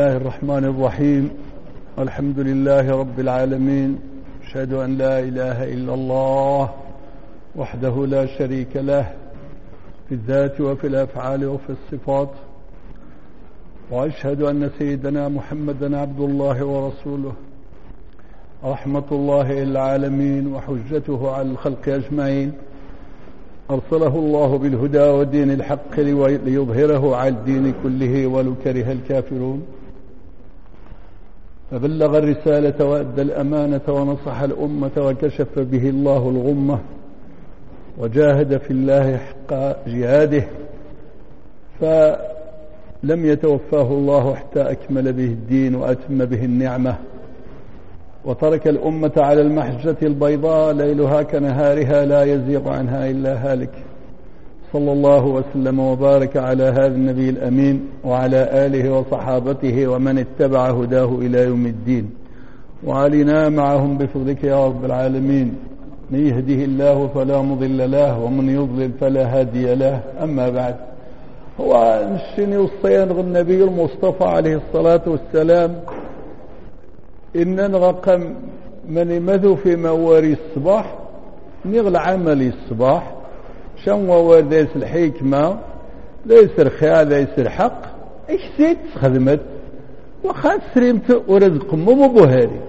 الله الرحمن الرحيم. الحمد لله رب العالمين. أشهد أن لا إله إلا الله وحده لا شريك له في الذات وفي الأفعال وفي الصفات. وأشهد أن سيدنا محمدا عبد الله ورسوله. رحمة الله العالمين وحجته على الخلق أجمعين. أرسله الله بالهدى ودين الحق ليظهره على الدين كله ولو كره الكافرون. فبلغ الرسالة وأدى الأمانة ونصح الأمة وكشف به الله الغمة وجاهد في الله حق جهاده فلم يتوفاه الله حتى أكمل به الدين وأتم به النعمة. وترك الأمة على المحجة البيضاء ليلها كنهارها لا يزيغ عنها إلا هالك. صلى الله وسلم وبارك على هذا النبي الأمين وعلى آله وصحابته ومن اتبع هداه إلى يوم الدين. وعلينا معهم بفضلك يا رب العالمين. من يهده الله فلا مضل له ومن يضلل فلا هادي له. أما بعد هو الشني وصيان النبي المصطفى عليه الصلاة والسلام. إن رقم من مذو في مواري الصباح نغل عملي الصباح. شنو ورديس الحكمة ليس الخيال ليس الحق إيش سيت خدمت وخاص سريمت ورزق مو بوهاري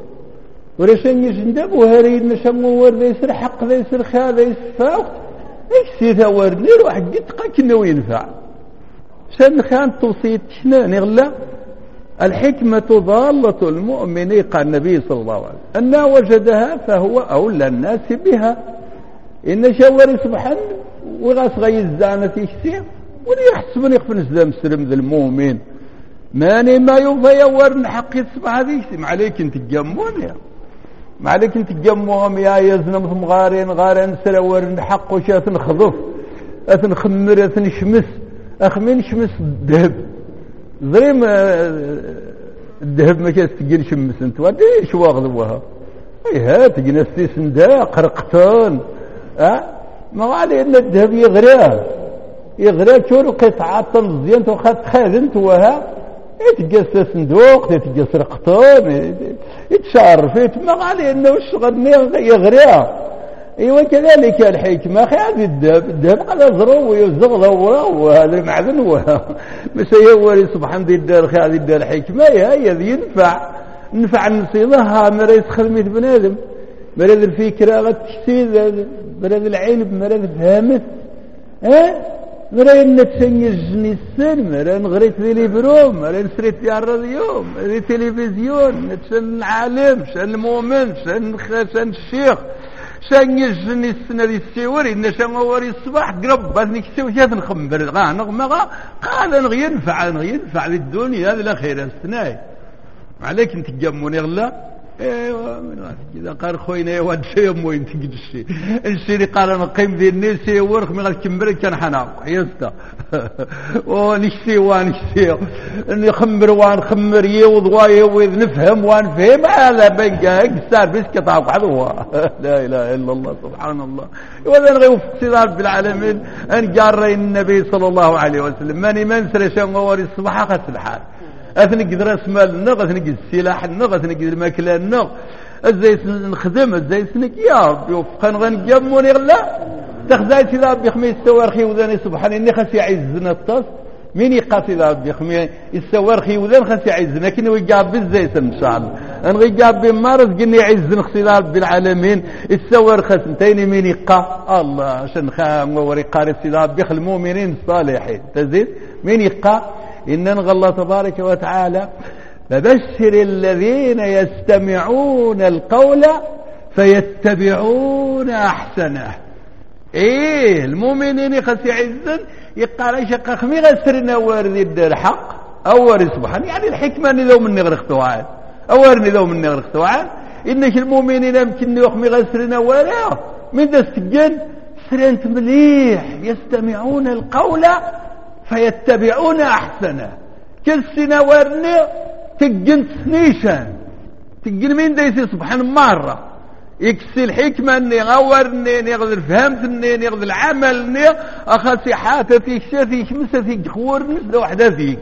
ورشان يجند بوهاري نشمو ورديس الحق ليس الخيال ليس الفاق إيش سيت وردني واحد قد قاك انه ينفع شن خان توصيت شنو نغلا الحكمة ضالة المؤمن قال النبي صلى الله عليه وسلم. أن وجدها فهو أولى الناس بها. إن شاء الله سبحانه ولا صغير زانتي ولي يحسبني قبل زلم سلم ذا المؤمن ماني ما يغير نحقي تصبح هذيك ما عليك انت تجمون يا. ما عليك انت تجمهم يا يزنم ثم غارين غارين سلور نحق وش اثنخضف اثنخمر اثنشمس أخمين شمس الذهب زريم الذهب آه، ما كانت تجين شمس انت. ودي شو واخذ بها اي هات جنستي قرقتان. آه ما غادي إلا الذهب يغرى يغرى شور قطعه تمزيان تخد خازن توها يتقص صندوق يتقص رقطون يتشرف يتمغالي إنه وش يغرى. ايوا كذلك الحكمة خي هذه الذهب الذهب على ضرو ويزغ ضرو وهذا المعدن هو مش يوري سبحان ذي الدار خي هذه الحكمة هي ينفع. نفع نصيضها ما يسخر ميت بنادم. مرض الفكرة غد تكسير مرض العلم مرض فهمت ها؟ مرض ان تسنجني السن مرض نغريت ليبرو مرض نسريت في الراديو مرض تلفزيون نتشن العالم شن المؤمن شن شن الشيخ شن يجني السنة دي السيوري إن شن غوري الصباح قرب بس نكسي وشاف نخمبر غا نغمى غا قال نغي ينفع نغي ينفع للدنيا هذا لا خير السناي عليك انت تجموني غلا. إذا قال خوينا واد شيء مو ينتقدشي الشيء قال أنا قيم ذي النسي ورخ من الكمبر كان حناق حيزتا ونشتي وانشتي اني خمر وان خمر يوض ويوض نفهم وان فهم. هذا بنك اكسار بسكت عقعدوها لا اله الا الله سبحان الله. ولا نغير في رب العالمين ان جار النبي صلى الله عليه وسلم ماني منسر شنغوري الصبح قتل الحال. أثني قدر أسمال نغ أثني قدر السلاح نغ أثني قدر المكلان نغ أزاي نخدم أزاي سنك يا ربي وفقا غنجم ونغلا تخزاي إذا ربي خمي السوارخي وذاني سبحان إني خاص يعزنا الطاس. مين يقاس إذا ربي خمي السوارخي وذان خاص يعزنا كنا ويقاب بالزيت إن شاء الله. أنا ويقاب بمارس قلني يعزن خصي ربي العالمين. السوار خسنتين مين يقا الله شنخام ووري قارس إذا ربي المؤمنين الصالحين تزيد؟ مين يقا إن الله تبارك وتعالى فبشر الذين يستمعون القول فيتبعون أحسنه. إيه المؤمنين يخسي عزا يقال إيش قخمي غسرنا وردي الحق أول أوري سبحان يعني الحكمة اللي لو من نغرق توعان أورني لو من نغرق توعان إنك المؤمنين يمكن يخمي غسرنا ولا من ذا السجن سرنت مليح يستمعون القول فيتبعون أحسنه. كل سنة ورني تجن سنيشا تجن مين دايسي سبحان مرة. يكسي الحكمة اني غورني نيغذ الفهمت اني نيغذ العمل اني أخاسي حاتتي شاتي شمستي جخور نزل وحدة ذيك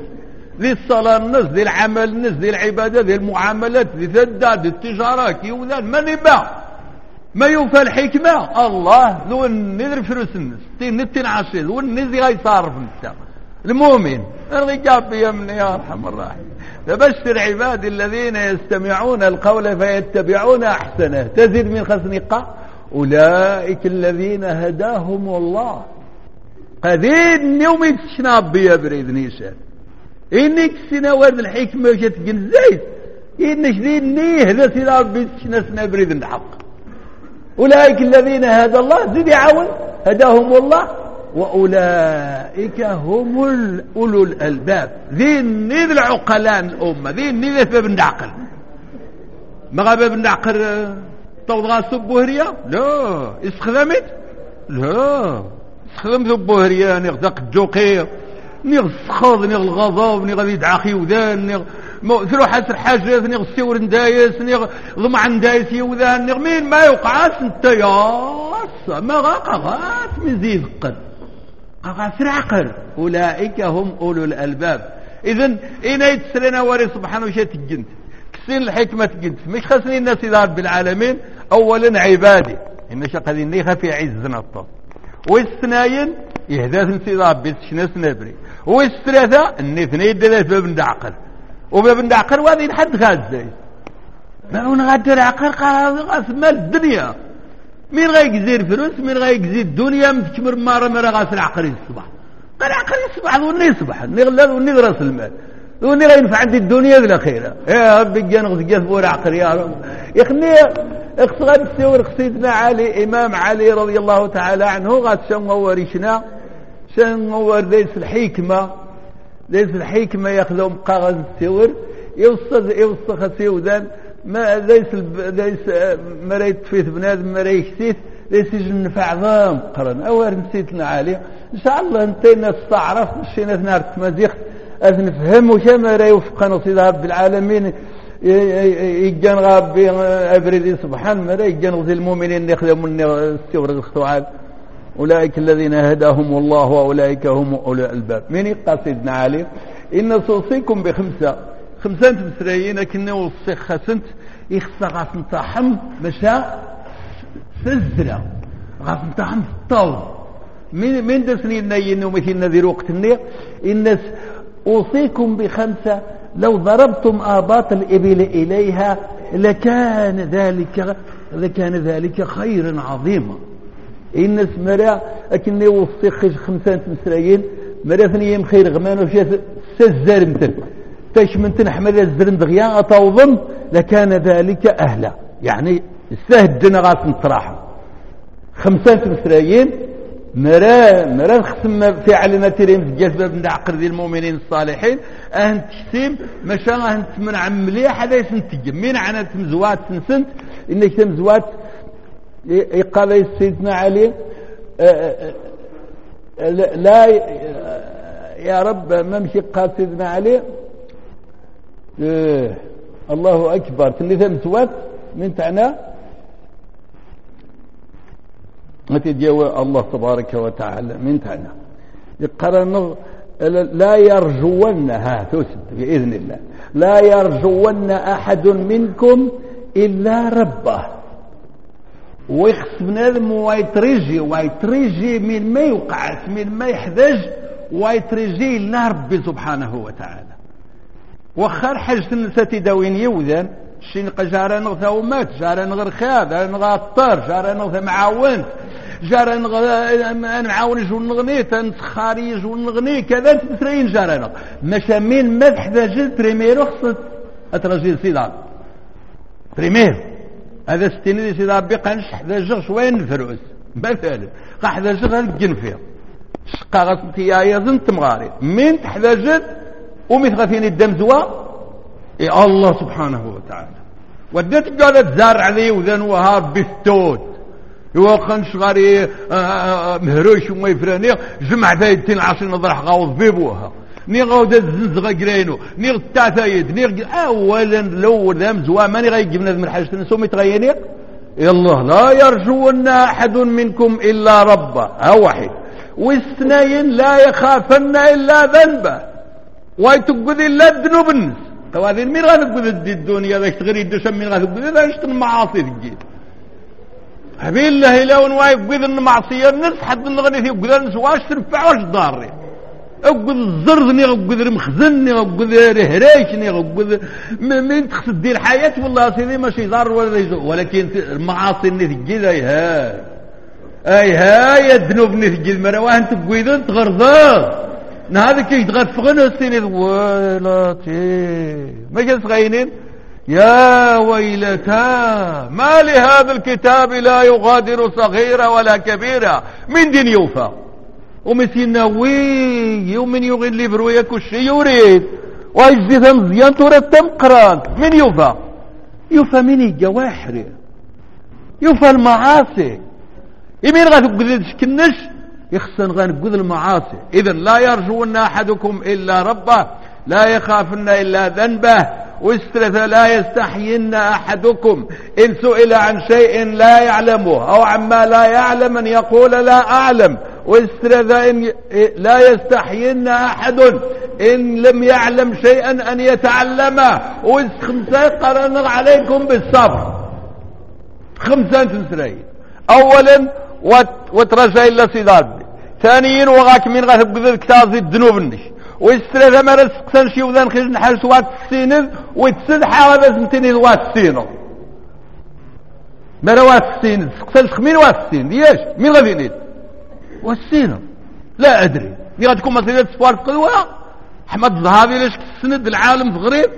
ذي الصلاة النص ذي العمل النص ذي العبادة ذي المعاملات ذي ثداد التجارة كي وذان من يبع ما يوفى الحكمة؟ الله ذو النذر فرس النص تين نتين عشر ذو النذر غيصارف نسا المؤمن. الرجال بيمني يا أرحم الراحمين فبشر عبادي الذين يستمعون القول فيتبعون أحسنه. تزيد من خسنقة أولئك الذين هداهم الله. قديد نومي تشناب بيا بريد نيسان إنك سنا ورد الحكمة وشت قلزيت إنك ذي نيه ذا سنة بيتشنا سنة بريد الحق. أولئك الذين هدى الله. زيد عون هداهم الله. وأولئك هم أولو الألباب. ذين نيد العقلان الأمة. ذين نيد باب النعقل. ما باب العقل توضع سبوهرية لا. استخدمت لا. استخدم سبوهريه نغ دق الجوقير نغ السخض نغ الغضب نغ يدعخي وذان نغ تروح حسر حاجة نغ السور ندايس نغ ضمع ندايس يوذان نغ مين ما يوقعاش انت يا ما غاقغات من زيد قد. غفراقر أولئك هم أولو الألباب. إذن إين يتسرنا وري سبحانه وشي تجنت كسين الحكمة تجنت مش خسني الناس إذا رب العالمين أولا عبادي إن شاق ذي النيخة في عزنا الطب والثناين يهداث نسي ربي شناس نبري والثلاثة النثنين دلت باب ندعقر وباب ندعقر وهذه الحد غازي ما هو نغادر عقر قال ثم الدنيا مرغي جزير فلوس مرغي جزير الدنيا متكمر مارا مرة غاسل عقري الصباح قال عقري الصباح ظني يصبح نغلب ونغرس المال وني غينفع عندي الدنيا بالاخيرة يا ربي غز غزقات بور عقل يا رب يا خني اخصغاد السور قصيدنا علي امام علي رضي الله تعالى عنه غاد شنور شنا. شنور ليس الحكمة ليس الحكمة ياخذهم قاغز السور يوصل يوصل خسيودان ما ليس ليس مريت فيت بنادم مريت كتيت ليس يجنف عظام قرن. أو نسيتنا عليه إن شاء الله انت نستعرف مشينا نار تمازيخت أثنفهم وشما راه يوفقنا سيد رب العالمين. يجان غابي أبردي سبحان ما راه يجان غزي المؤمنين اللي يخدموا لنا السور الخطوعات أولئك الذين هداهم الله وأولئك هم أولو الألباب. من يقى سيدنا علي؟ إن صوصيكم بخمسة. خمسة مسريين كنا وصيخ خسنت يخصها غاف نتاعهم مشى سزرة غاف نتاعهم طاول من من دسني نين ومثل نذير وقت النير. الناس أوصيكم بخمسة لو ضربتم آباط الإبل إليها لكان ذلك لكان ذلك خيرا عظيما. إن مرا أكني وصيخ خمسة مسرائيل مرا ثنية خير غمان وشاف سزر مثل بيش من تنحمل الزرن دغيا أتوظن لكان ذلك أهلا. يعني استهد دنا غاس نطراحا خمسة مسرائيل مرا مرا نخسم في علينا تيرين في بن عقر قرد المؤمنين الصالحين. أهن تكسيم مشا أهن تمنع مليح هذا يسنتج مين عنا تمزوات سنسنت إنك تمزوات أه، أه، أه، قال سيدنا علي. لا يا رب ممشي قال سيدنا علي. إيه. الله أكبر. ثلاثة توات؟ من تعنى؟ نتيجة الله تبارك وتعالى. من تعنا يقرن لا يرجون ها توسد بإذن الله. لا يرجون أحد منكم إلا ربه. ويخص بنادم ويترجي ويترجي من ما يوقعت من ما يحذج ويترجي إلا ربي سبحانه وتعالى. وخر حجتن ستي داوين يوذن شين قجارة نغثا ومات جارة نغر خاد نغا الطر جارة نغثا معاونت جارة نغ معاون. جو نغني تنسخاري جو نغني كذا تبترين جارة نغ مشامين مدح ذا جد بريمير وخصت أترجيل سيدان بريمير هذا ستيني سيدان بقنش حدا جغش وين فروس مثلا قا حدا جغ هالجنفير شقا غسلتي يا يزن تمغاري مين تحدا جد ومثغفين الدم زوا إيه الله سبحانه وتعالى ودت قالت زار علي وذن وهاب بستوت يوخن شغاري مهروش آه، آه، آه، وما يفراني جمع ثايدتين عشر نضرح غاوض بيبوها ني غاود الزنزغة قرينو ني التاثايد ني أولا لو ذم زوا ماني غايجيب نذ من حاجة نسوم يتغيني الله لا يرجون أحد منكم إلا ربه. ها واحد واثنين لا يخافن إلا ذنبه. واي تقذي لا ذنوب توازين مين غادي تقذي الدنيا ذاك تغري الدشم مين غادي تقذي ذاك شتن معاصي تجي هبي الله لون واي قذي المعصية نس حد نغني في نس واش ترفع واش ضاري أقول الزرد ني أقول مخزن ني أقول هريش أقول من تقصد دير الحياة والله سيدي ماشي ضار ولا يزوق ولكن المعاصي اللي تجي ها. أي هاي الذنوب اللي تجي المرة وانت تقويدن نهارك يشتغل فغن السنين ويلاتي ما جلس غينين يا ويلتا ما لهذا الكتاب لا يغادر صغيرة ولا كبيرة من دين يوفى ومسينا وي ومن يغن ليفرو كل الشي يريد ويجزي ثم زيان ترتم قران. من يوفى يوفى من الجواحر يوفى المعاصي يمين غاتو لك كنش يخسن غير قذ المعاصي. إذا لا يرجون أحدكم إلا ربه لا يخافن إلا ذنبه واسترث لا يستحيين أحدكم. إن سئل عن شيء لا يعلمه أو عما لا يعلم أن يقول لا أعلم. واسترث إن إيه، لا يستحيين أحد إن لم يعلم شيئا أن يتعلمه واستقرن عليكم بالصبر. خمسة تسرين أولا وترجع إلا سيدات ثانيا وغاك من غاهب قذل كتازي الدنوبنش ويسترى ثمرة سكسن شي وذن خيج نحل وات السينز ويتسد حاوة بس متنيز وات السينز مرة وات السينز سكسن شخمين وات السينز ياش مين غادي وات السينز لا أدري دي غاتكون مثلا سبارت قدوة أحمد الزهابي ليش كتسند العالم في غريب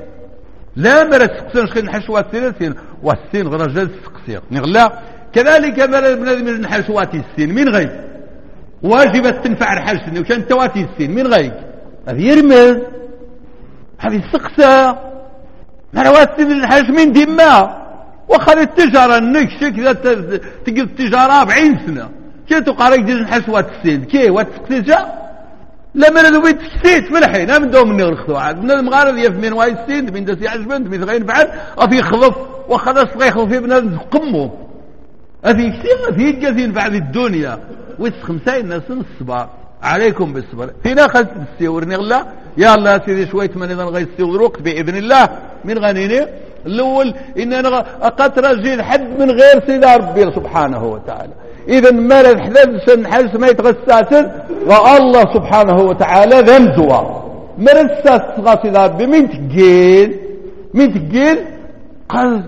لا مرة سكسن شخين نحرس وات السينز وات السينز رجال سكسير نغلا. كذلك بنادم الحرس واتي السين. من غيك واجب تنفع الحرس وشان تواتي السين. من غيك هذه يرمز. هذه السقسة ما رواتي من دماء. وخلي التجارة نكشك تقل التجارة بعين سنة. كي تقارك ديز الحرس واتي السين. كي؟ واتي السين لا من لو بيت كسيت ملحي من دوم من نغرخوا عاد من المغاربه يف من واي السين من دسي عجبنت من غين بعد. وفي خلف وخلاص غيخو في بنادم قمه أفي كثير في كثير بعد الدنيا. ويس خمسين ناس الصبر عليكم بالصبر. في ناخذ السيور نغلا يا الله سيدي شوية من إذا غير السيور وقت بإذن الله. من غنيني الأول إن أنا أقترى جيل حد من غير سيدي ربي سبحانه وتعالى. إذا مرض سن حدث ما يتغسل والله سبحانه وتعالى ذنبوا مرض ساتغا سيدي ربي. من تقيل؟ من تقيل؟ قال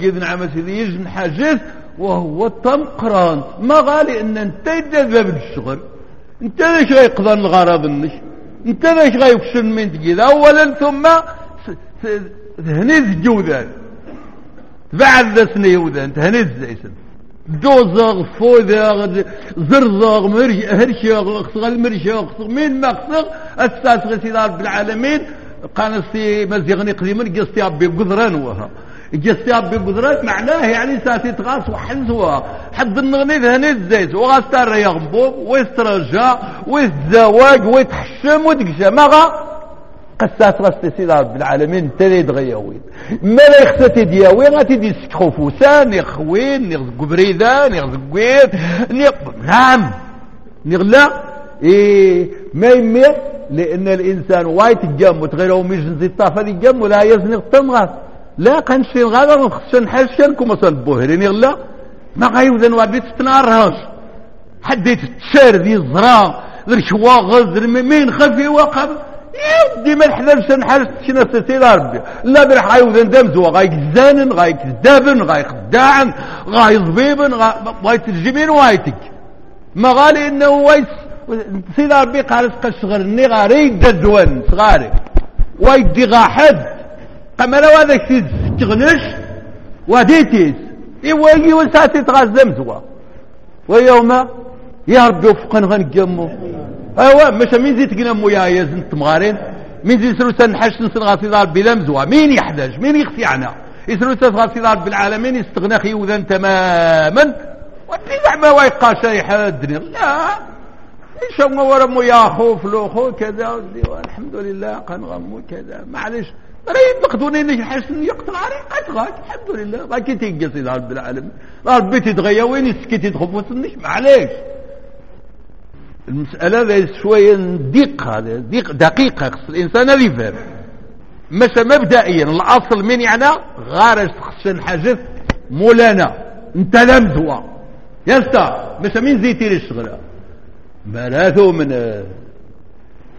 قيد نعمة سيدي يجن حاجز. وهو طمقران ما غالي إن أنت تجذب الشغل. أنت ليش غيقضى الغرض النش؟ أنت ليش غيكسر من تجيذ اولا ثم هنيز جوذان بعد ذا سنة يوذان هنيز زيسن دوزغ فوذغ زرزغ مرش هرشغ اخصغ المرشغ مين مقصغ أساس غسيل رب العالمين قانسي مزيغني قديم قصتي ابي قدران وها. جساب بقدرات معناه يعني ساتي تغاص وحلزوا حد النغني ذهني الزيت وغاستار يغبوب ويسترجع ويتزواج ويتحشم وتقشى ما غا قسات راس تسيد رب العالمين تريد دغياوين ما لا يخساتي دياوي غاتي دي سكخو فوسان يخوين نيغ قبريدان نيغ كويت نعم نيغ لا. ما يمير لأن الإنسان وايت الجم وتغيره ميجنزي الطافة دي الجم ولا يزني تمغط لا كان شيء غادر خصنا نحل شانكم مثلا بوهرين لا ما غايوذا نوابيت تنارهاش حديت التشار ذي الزرا شوا غزر مين خفي وقف يدي ما نحلمش نحلش شنا سيتي ربي. لا برح غايوذا ندمز وغايك زانن غايك دابن غايك داعن غاي ضبيبن غايت الجبين وايتك. ما غالي إنه وايت سيدي ربي قال قشغل ني غاري دزوان صغاري. وايدي غاحد قمرة وهذا سيد تغنش وديتيس إيواجي وساتي تغزم زوا ويوم يا يهرب جوفقن غنقمو ايوا مش مين زيت قنمو يا يزن تمغارين مين زيت سلوسا نحش نسن غاسي دار بلمزوا مين يحدج مين يخفي عنا يسلوسا غاسي دار بالعالمين يستغنى خيوذا تماما ودي زعما ويقا شايح الدنيا لا إيش هو ورمو يا خوف لو خو كذا والحمد لله قنغمو كذا معلش رأيت مقدونين حسن يقطعني قطعك الحمد لله. ما كنت ينقصي رب العالمين. ربي تتغير وين سكتي تخبط ما معليش. المسألة شوية دقة دقيقة, دقيقة الإنسان اللي يفهم مش مبدئيا. الأصل من يعني غارش خص حاجز مولانا. انت يا يستا مش من زيتي الشغلة مراثو من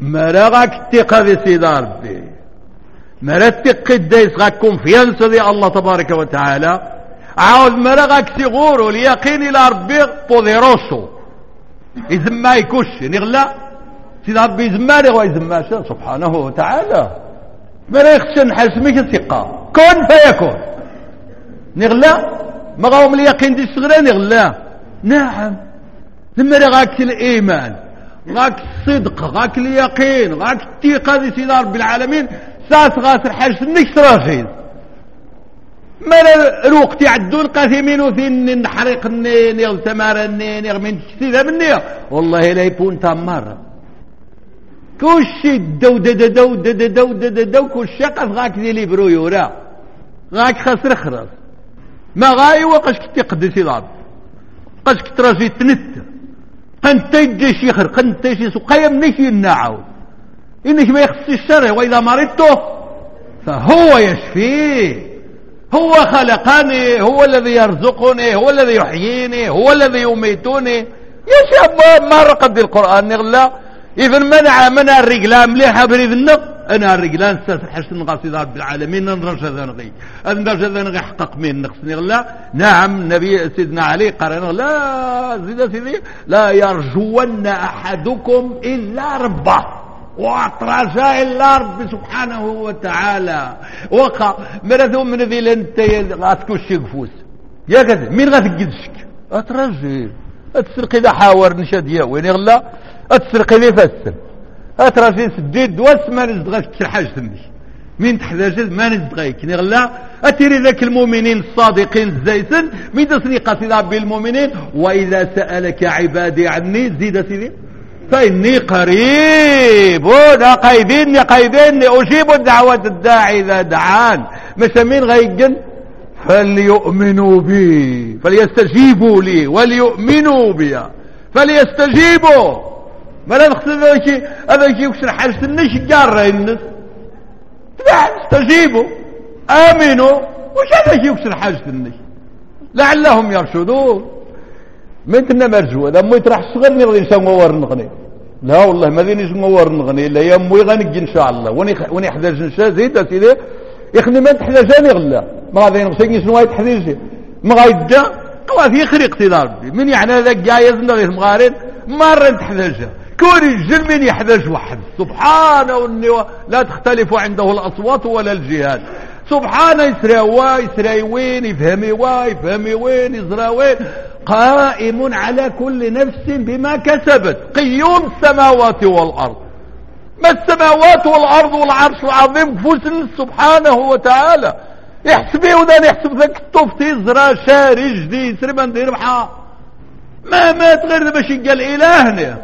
مراغك تقى بسيدة ربي. مرتك قديس كونفيانس دي الله تبارك وتعالى. عاوز مرغك سيغور واليقين إلى ربي بوديروسو اذا ما يكوش نغلا. سيد ربي يزماري ويزماش سبحانه وتعالى. مرغش نحسمك الثقة كن فيكون. نغلا. ما غاهم اليقين دي الصغرى نغلا. نعم. مرغك الإيمان. غاك الصدق غاك اليقين. غاك الثقة دي سيد رب العالمين. ساس غاسر حاجة نكس راجين مالا روق تعدون قاسمين وثين نحرق النين يغسمار النين يغمين تشتيذا مني. والله لا يبون تمر كل دو دو دو دو دو دو دو دو دو دو شيء قاس غاك ذي لي برويو را غاك خسر خرس ما غاي وقاش كتي قدسي ضعب قاش كتراجي تنت. قنتي جي شيخر قنتي شي سقايا منيش ينعاو إنك ما يخصي الشر وإذا مرضته فهو يشفيه هو خلقني هو الذي يرزقني هو الذي يحييني هو الذي يميتني يا شباب ما رقد القرآن نغلا. إذا منع منع الرجلان مليحة بريد النق أنا الرجلان سرحشت نغاسي رب العالمين نرجع ذنغي نرجع ذنغي حقق مين نقص نغلا. نعم نبي سيدنا علي قال لا زيد سيدي لا يرجون أحدكم إلا ربه. ورجاء الأرض سبحانه وتعالى. وقع مرضو من ذي لنتي غاتكوش يقفوس يا كذا مين غاتكدشك اترجي اتسرقي ذا حاور نشاد يا وين يغلى اتسرقي ذي فسن اترجي سديد دوس ما نزدغاش تسرحاج تمش مين تحتاج ما نزدغيك نغلى اتري ذاك المؤمنين الصادقين زيتن مين تصنيقة ربي المؤمنين واذا سألك عبادي عني زيد سيدي فإني قريب أنا قايديني قايديني أجيب دعوة الداعي إذا دعان. مش مين غيجن فليؤمنوا بي فليستجيبوا لي وليؤمنوا بي فليستجيبوا ما لا نخسر هذا هذا يكسر حاجة النش جارة النس استجيبوا آمنوا وش هذا يكسر حاجة النش لعلهم يرشدون مثلنا هذا لما يترح صغر نبغي نسوي ورنقني لا والله ما ذي نجم ورنغني لا يا موي غنجي إن شاء الله. وني وني احتاج زيد اسيدي يخني ما تحتاجاني غلا ما غادي نغسل شنو تحريجي ما غايدا قوا في خريق ربي من يعني هذاك جايز نغير مغارين مرة تحتاجها كوري الجن من يحتاج واحد. سبحانه والنوى لا تختلف عنده الأصوات ولا الجهاد. سبحان يسرى ويسرى وين يفهمي ويفهمي وين يزرى وين. قائم على كل نفس بما كسبت. قيوم السماوات والأرض. ما السماوات والأرض والعرش العظيم؟ فوسن سبحانه وتعالى. احسبي وده يحسب ذاك الطفتي يزرى شاري جديد يسرى من دير بحا. ما مات غير باش يقال إلهنا.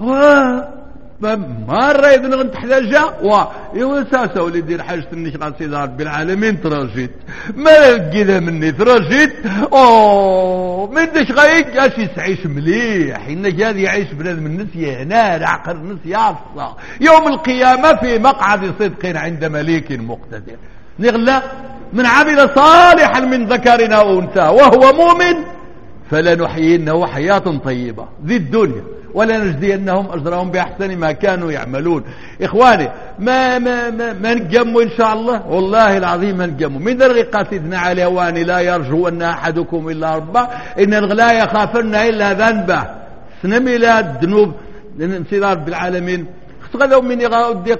واه مرة إذا غنت حلاجة و يوساسة ولدي حاجة النشرة سيد رب العالمين تراجيت ما كذا مني تراجيت أوه من عندش غايك اش يعيش مليح إنك هذا يعيش بلاد من نسية هنا عقل الناس يعصى يوم القيامة في مقعد صدق عند مليك مقتدر. نغلا من عمل صالحا من ذكر أو أنثى وهو مؤمن. فلنحيينه حياة طيبة ذي الدنيا ولنجزينهم أجرهم بأحسن ما كانوا يعملون إخواني ما ما ما, ما نجموا إن شاء الله والله العظيم ما نجموا من درغي قصدنا على واني لا يرجو أن أحدكم إلا ربه إن لا يخافن إلا ذنبه سنمي لا الذنوب نمشي رب العالمين خص غدا من يغاودي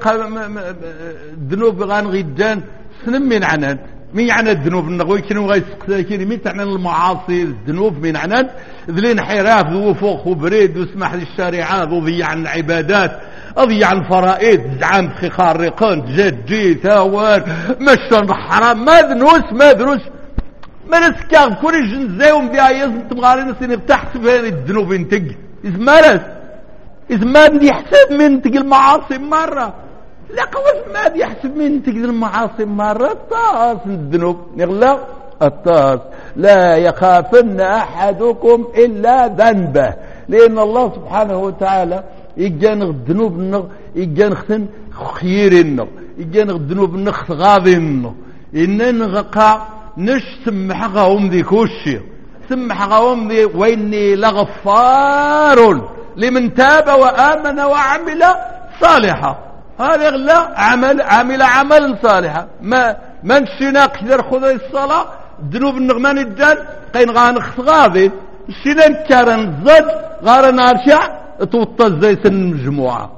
الذنوب غان غيدان سنمي عنان من يعني الذنوب نغوي كانوا غيتسكتاكين من تعنى المعاصي الذنوب من عنان ذلي انحراف ذو فوق وبريد وسمح للشريعة ذو ضيع العبادات أضيع الفرائض زعام خي خارقان جد جي ثوار مشتر حرام ما ذنوس ما ذنوس. ما نسكاغ كل جنزاهم بها يزن تبغاري نسيني تحت بين الذنوب انتق. إذ مارس. إذ ما نحسب من تقل المعاصي مرة. لا لقوش ما يحسب من تقدر المعاصي مرة الطاس الذنوب نغلق الطاس لا يخافن أحدكم إلا ذنبه. لأن الله سبحانه وتعالى يجان الذنوب النغ يجان خسن خير النغ يجان الذنوب النغ غاضي النغ إن نغقى نش سمحقهم ذي كوشي. سمحقهم ذي وإني لغفار. لمن تاب وآمن وعمل صالحا. هذا لا عمل عمل عملا صالحا ما من سناق در خذ الصلاة دروب النغمان الدال قين غان خغاضي سينان كارن زد غار نارشع توطى زي سن المجموعة.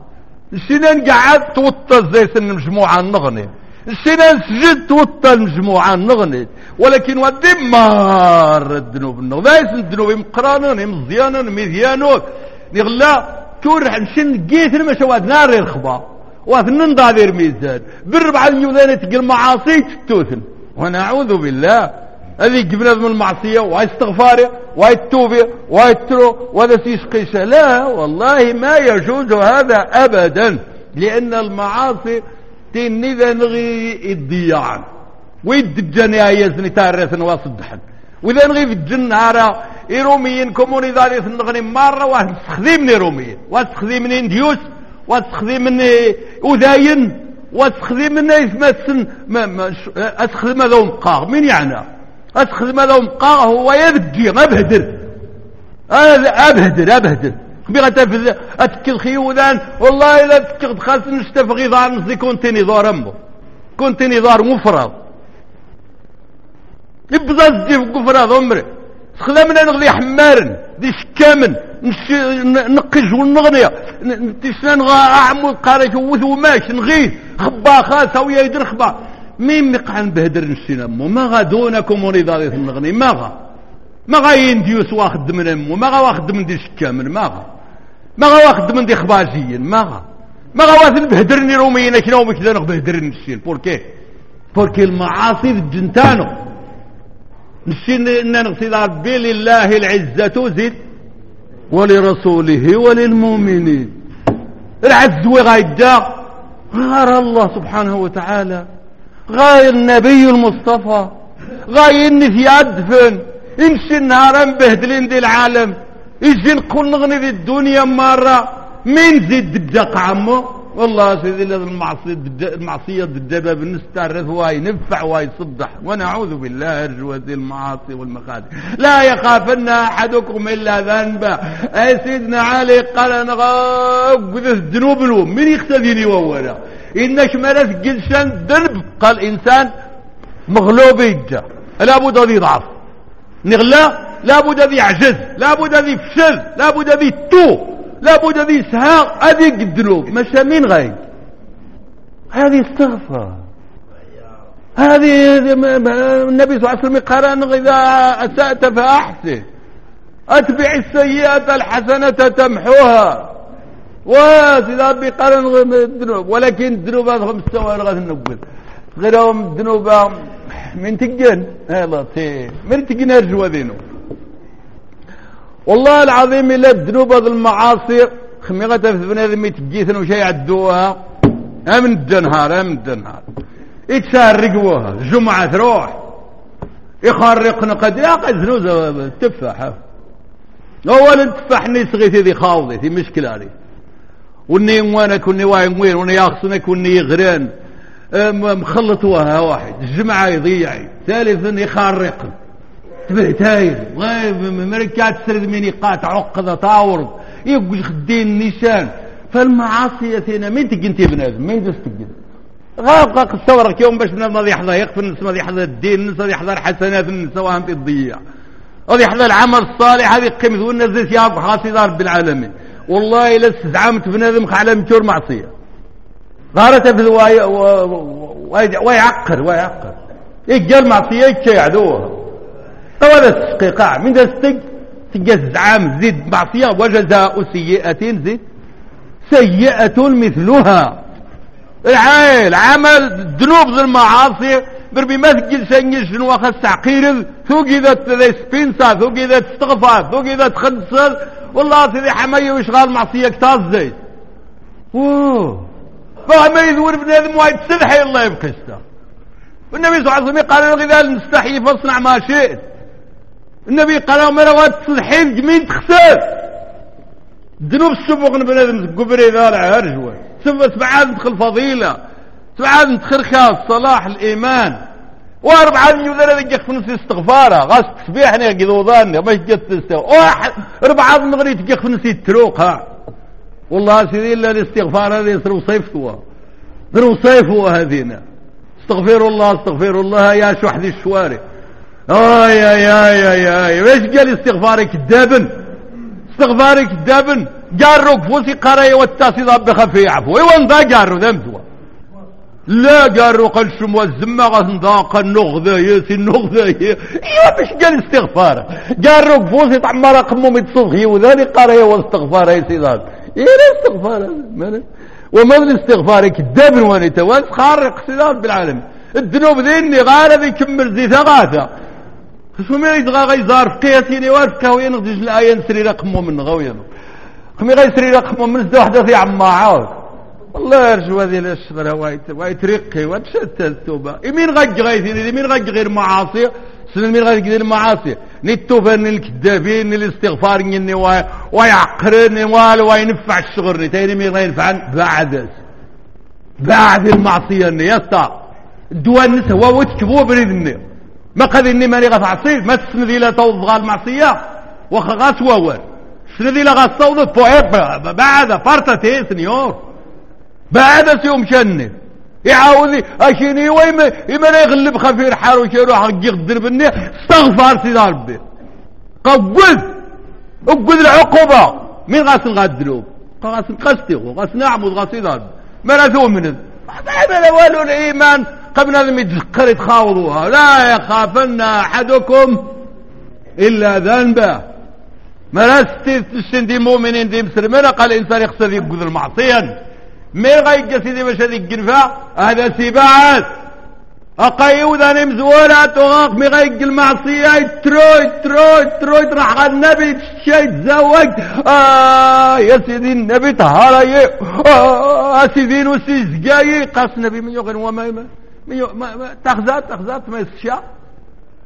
سينان قعد توطى زي سن المجموعة النغني. سينان سجد توطى المجموعة النغني. ولكن ودي مار الذنوب النغ ذايس الذنوب مقرانا مزيانا مزيانا نغلا كور حمشن قيت المشواد نار الخبار. واثنين دابير ميزان بالربع الميزان تقل معاصي تتوثن ونعوذ بالله. هذه جبنا من المعصية وهي استغفاره وهي التوبة وهي الترو وهذا سيشقيش لا والله ما يجوز هذا أبدا. لأن المعاصي تنذا نغي الضياع ويد الجنة يزني تارثن واصدحن وإذا نغي في الجنة إيروميين كومونيزاليس نغني مرة واحد سخذي من إيروميين واحد سخذي من إنديوس. واتخذي مني وذاين واتخذي مني يتمثل ما ما اتخذي ما لو قاغ من يعني أتخذم لو قاغ هو يبدي ما بهدر. أبهدر أبهدر بغا تفز أتكد خيولان والله إلا تكد خاص نشتفغي ظهر نصدي كنتني ظهر امه كنتني ظهر مفرض يبزاز في قفرض عمري خلامنا نغلي حمارن ديس كامن نقج نغنية تسنان غا عمود قارج ووث وماش نغيث خبا خاصة ويا يدر خبا. مين مقعن بهدر نسينا مو؟ ما غا دونكم وريضا ديث النغني ما غا. ما غا ينديوس واخد من أمو. ما غا واخد من دي كامن. ما غا. ما غا واخد من دي خبازيين. ما غا. ما غا واثن بهدرني روميين كنا ومكذا نغ بهدر نسين بوركي. بوركي المعاصي الجنتانو. ننقصد بلله العزة زد ولرسوله وللمؤمنين العز وغايدا غير الله سبحانه وتعالى. غاير النبي المصطفى. غير في أدفن امشي النهار مبهدلين دي العالم يجي نقول نغني دي الدنيا مرة من زد بدق عمه والله سيدي المعصية الدبة بنستعرف واي نفع واي صدح ونعوذ بالله جوة المعاصي والمخادع. لا يخافن أحدكم إلا ذنبا أي سيدنا علي قال أنا قدس الذنوب الوم. من يختذيني وورا إنك مرس قلشان ذنب قال إنسان مغلوب يجا. لابد ذي ضعف. نغلا لابد ذي عجز لابد ذي فشل لابد ذي تو. لابد ذي إسحاق أذي قدروا مشامين غير. هذه استغفر. هذه النبي صلى الله عليه وسلم قال إذا أسأت فأحسن. أتبع السيئة الحسنة تمحوها. وإذا ربي قال الذنوب ولكن الذنوب استوى لغة النبل غيرهم الذنوب من تقن هلا تي من تقن أرجو ذنوب والله العظيم إلا الذنوب المعاصي. خميغة بنادم يتبقيثن وش يعدوها أمن الدنهار أمن الدنهار. يتسرقوها الجمعة تروح يخرقنا قد يقعد زنوز تفاحة أولا تفاح نسغي ذي خاوضي ذي مشكلة لي وني وانك وني واين وين وني ياخصنك وني يغران مخلطوها واحد الجمعة يضيعي ثالثا يخرقني تبرتايد مركات سرد مني قاطع عقد طاور يقول إيه خدين نيشان. فالمعاصي ثينا من تقنتي بنادم مين تجي غابقى قصورك يوم باش بنادم ماضي يحضر يقفل الناس ماضي يحضر الدين الناس ماضي يحضر حسنات الناس وهم تضيع ماضي يحضر العمل الصالح هذه قيمته والناس زيت يا خاصي رب العالمين والله إلا استزعمت بنادم على مكور معصية. ظهرت في ويعقر ويعقر. إيه يقال معصية إيه يكي يعدوها. أولا استقاع من السجن جزعام زد معصية وجزاء سيئة زد سيئة مثلها العيل عمل ذنوب المعاصي بربي مسجد شنو نوخ تعقير ثوق إذا تسبينسا ثو إذا تستغفر ثو إذا تخدسر والله سيدي حمية ويشغال معصية كتاز زيت اوه يذور ابن هذا واحد تسلحي الله يبقسته والنبي صلى الله عليه وسلم قال الغذاء نستحي فاصنع ما شئت. النبي قال مرة تصلحين جميل تخسر. ذنوب السبق بنادم قبري نار عرجوة ثم سبعات ندخل فضيلة سبعات ندخل خاص صلاح الإيمان واربعة من يوزر ذي في فنس استغفارة. غاس تسبيحني قذو ظاني مش جت تستوى واحد اربعة من في نص التروق ها والله سيدي إلا الاستغفار هذه يصير صيفتوا صيف هو هذينا استغفر الله استغفر الله يا شحذ الشوارع ئای ئای ئای ئای ئای. وێش گەل استغفارێک دەبن. استغفارێک دەبن. جارۆک بۆسی قەرەیەوە تاسیدا بخەفێ عفو. وەندا جارڕ دەمدووە لا جارۆ قەلشم وە زممە غەزنداقە نوغدە یسی قال استغفارة بش گەل طعم جارۆک بۆسی عمەرە قمومی صغی وذلك قەرەیەوە استغفارە یسیدان لا استغفارە. ومن استغفارك دبن وانيتا وانت خارق سلام بالعالم. الذنوب ذي غارة يكمل كمل ذي ثغاثة خمێری دغاغی زارفکەتی نێوار کاوێن دژل ئاەن سری رەقم من غەوێن خمێغی سری رەقم من دو دەخی عماعاوت الله يرجو هذه الأشغرة ويترقي وتشتى التوبة مين غير غير مين غير غير معاصي. سنن مين غير غير معاصي. نتوبة الكذابين الاستغفار النوايا ويعقرن وال وينفع الشغر تاني مين غير ينفع بعد. بعد المعصية يسطا. الدوان نسوا وتكبوا بريد النير ما قد إني ماني غاف عصير ما تسندي لا توضغى المعصية وخغات وور سندي لا غاف توضغ فوعيق بعد فرطة تي سنيور بعد سيوم شنف يعاوني أشيني ويما إما يغلب خفير حارو شيرو حق يقدر بني استغفر سيدي ربي قوز اقوز العقوبة. من غاسن غاس غاسن غاس غاسن غاس غاسن ربي ما لا ثومنز ما والو الإيمان. قبل أن يتقرد خاوضوها لا يخافن أحدكم إلا ذنبه. ما تستن دي مؤمنين دي مسلمين قال الإنسان يخسر يقذ المعصيا معصيا مين غايق جسيدي باش هذي الجنفة؟ هذا سباعات. أقايو ذا نمزولا تغاق. مي غايق المعصية. تروي تروي تروي. راح النبي. تشي تزوج آه يا سيدي النبي تهاري آه،, آه،, آه،, آه سيدي نسي زقاي قاس النبي من يغن وما يمان تەخزات ئەخزات مەسشا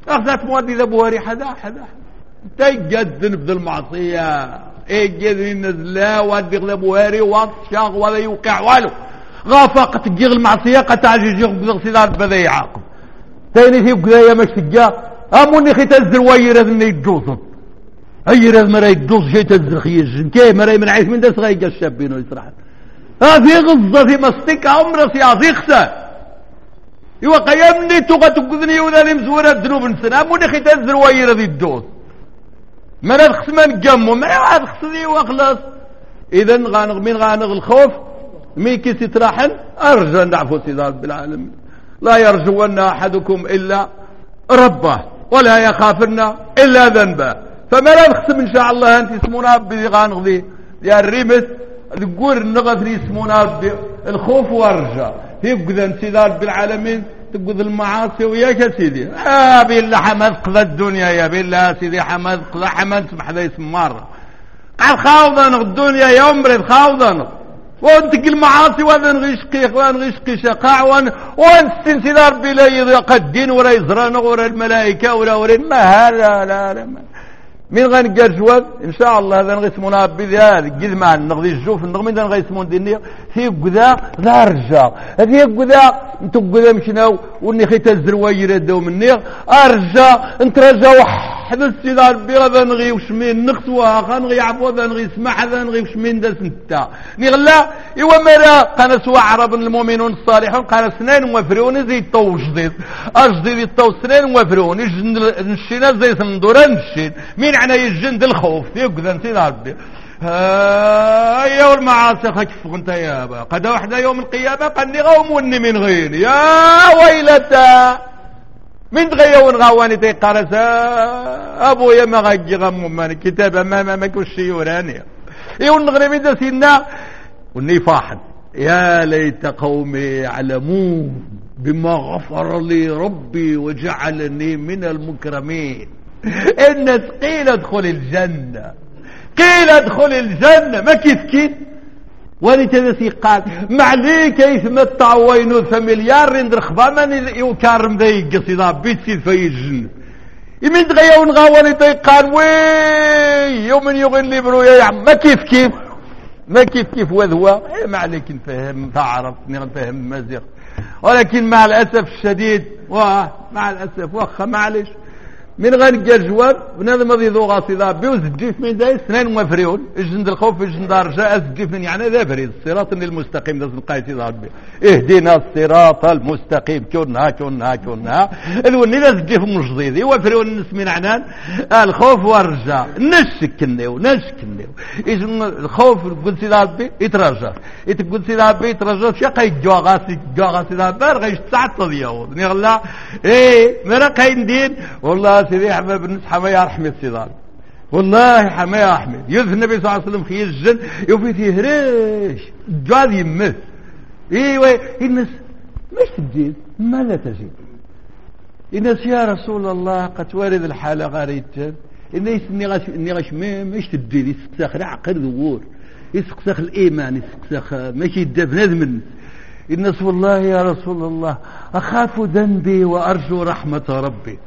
ئەخزات حدا حدا. حدا. حەدا حەدا تەیگەدن بدل معصیە ئێگەدنی إيه نزلا وادق لە بواری واڵ شاغ ولا يوقع والو. غافا قد تجيغ المعصية قطع جيغ بغسلات بذا يعاقب تاني في قرايا مش تجاه اموني خي تزر ويرز من يجوزن أي رز مرا يجوز شي تزر خيج كي مرا من عايز من دس غيقى الشابين ويسرح ها في غزة في مستك عمر في عظيقته يوقع يا ابني تقعد تقذني ولا مزوره ذنوب نسنا مو نخي تنزر اللي ذي الدوس ما نخص ما نقمو ما يوعد خصني واخلص إذا غانغ من غانغ الخوف مي كي ستراحن أرجى نعفو رب بالعالم لا يرجون أحدكم إلا ربه ولا يخافن إلا ذنبه فما لا نخصم إن شاء الله أنت اسمونا بذي غانغ ذي يا الريمس تقول نغثري ربي الخوف والرجاء يبقذ امتداد بالعالمين تقذ المعاصي وياك يا سيدي. آه بالله حمد قضى الدنيا يا بالله سيدي حمد قضى حمد سمح ذي يسمار قال خاوضا الدنيا يا عمري خاوضنق وانتك المعاصي وذن غشقيق وان غشقي شقاع وان وانت بلا يضيق الدين ولا يزرانق ولا الملائكة ولا ولا ما هذا لا لا, لا, لا من غير جرجوان إن شاء الله هذا غيسمونا بذات جذمان نغذي الجوف نغمي ذا من دنيا هي قذا ذا رجال هذه قذا انتو قذا مشناو وني خيت الزروير يردو مني. أرجا انت رجا وح حدث سيدار بيرا بنغي وشمين نخطوها خانغي عفو ذنغي سمح ذنغي وشمين دا سنتا نغلا إيوا مرا قانا سوا عرب المؤمنون الصالحون قانا سنين وفرون زي طو جديد أجديد طو سنين وفرون نشينا زي سندورا نشين مين عنا يجند الخوف يقذن سيدار بيرا هيا المعاصي خكف انت يابا قد وحده يوم القيامة قد نغوم من غيري يا ويلتا من تغيون غواني تي قرسا أبو يا مغاقي غم من ما ما أمك والشيوراني يقول إيه، نغرمي دا سينا وني فاحد. يا ليت قومي يعلمون بما غفر لي ربي وجعلني من المكرمين. الناس قيل أدخل الجنة. قيل أدخل الجنة. ما كيف كيف؟ ولتذسي قال معليك يتمتع وينو فمليار رندر خبامن يوكارم ذي قصيدة بيتسيد فيجن يمين دغيا ونغاولي تيقان وي يوم يغن لي برو يا عم ما كيف كيف ما كيف كيف وذوا ما عليك نفهم تعرفني نفهم مزيق ولكن مع الأسف الشديد ومع الأسف وخ معلش من غير الجواب بنادم هذه ذو غاصي ذا بيوز الجيف من داي سنين وفريون الجند الخوف الجند الرجاء الجيف من يعني ذا بريد. الصراط المستقيم لازم القايتي ذا ربي اهدنا الصراط المستقيم. كنا كنا كنا الوني ذا في مجزيدي وفريون نسمين عنان. الخوف والرجاء. نشكنيو نشكنيو. إذن الخوف قلت ذا ربي يتراجع قلت ذا ربي يتراجع شي قاي جوا غاصي جوا غاصي ذا بار غيش تسعة اليوم نغلا إيه مرا قاي ندير والله سيدي حمى بن حمى يا رحمة سيدان والله حمى يا أحمد يذ النبي صلى الله عليه وسلم خير الجن يوفي هريش. جواد يمس. أيوه الناس مش تجيب ما لا تجيب الناس يا رسول الله قد وارد الحالة غريبة الناس نغش نغش مش تجيب يسقسخ العقل ذور يسقسخ الإيمان يسقسخ ماشي يدبن من الناس والله يا رسول الله أخاف ذنبي وأرجو رحمة ربي.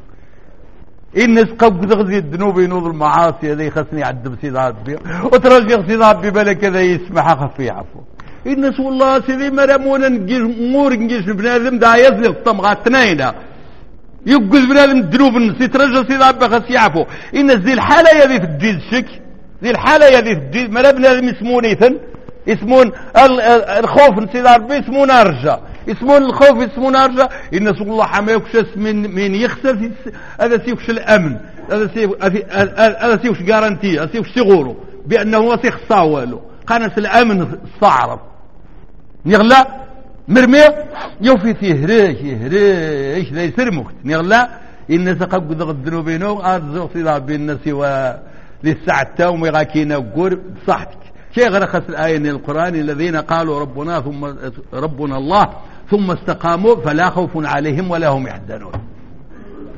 الناس اسقب تغزي الذنوب ينوض المعاصي ذي خسني عدم سيدات بي وترجع سيدات بي بلك ذي يسمح خفي عفو. الناس والله سيدي مرمونا نجيش مور نجيش بنادم دا يزلق طمغة تنينة يقز بنادم الذنوب نسي ترجى سيدات بي خسي يعفو الناس ذي الحالة يذي في الجيز شك ذي الحالة يذي في الجيد مرا بنادم يسمون إثن يسمون الخوف نسيدات بي يسمون أرجى اسمون الخوف اسمون أرجع. إن سوق الله حما يكشس من من يخسر هذا سيكش الأمن؟ هذا سي هذا سيكش جارنتي هذا سيكش سيغورو بأنه سيخصا والو قناس الأمن صعرب نغلا مرمي يوفي فيه ريش ريش لا يسر مخت. نغلا إن سقب قدغ الذنوبينو أرزو صلاة بالناس و للساعة التوم يغاكينا قور بصحتك شيء غير الآية من القرآن الذين قالوا ربنا ثم ربنا الله ثم استقاموا فلا خوف عليهم ولا هم يحزنون.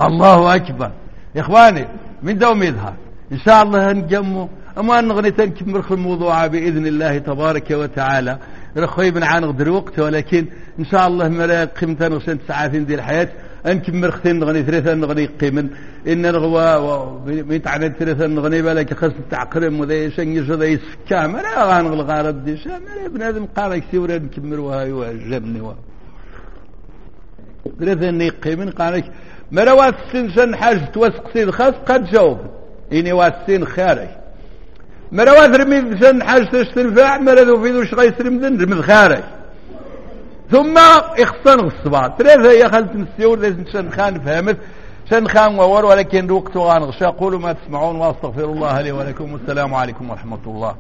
الله أكبر. إخواني من دوم يظهر. إن شاء الله هنجموا أما نغني نغنيتن كمرخ الموضوع بإذن الله تبارك وتعالى. رخوي بن عانق دروقت ولكن إن شاء الله ملا قيمتن وسنت ساعتين دي الحياة. أنك مرختين نغني ثلاثة نغني قيمن. إن رغوا تعني ثلاثة نغني بالك خص تعقرم شن يشن يشذا يسكام أنا غانغ الغارب دي شام أنا بنادم قارك سيورا نكمر وهاي وجبني وهاي قرذني قيمن قانك مروات سنشن حاج توسق سيد خاص قد جاوب إني واسين خارج مروات رميد سن حاج تشتنفع مرذو في ذو شغي سرمدن رمد خارج ثم اخصن الصباح ثلاثة يا خالد مسيور لازم شنخان فهمت شنخان وور ولكن وقت وغان غشا. قولوا ما تسمعون واستغفر الله لي ولكم. والسلام عليكم ورحمة الله.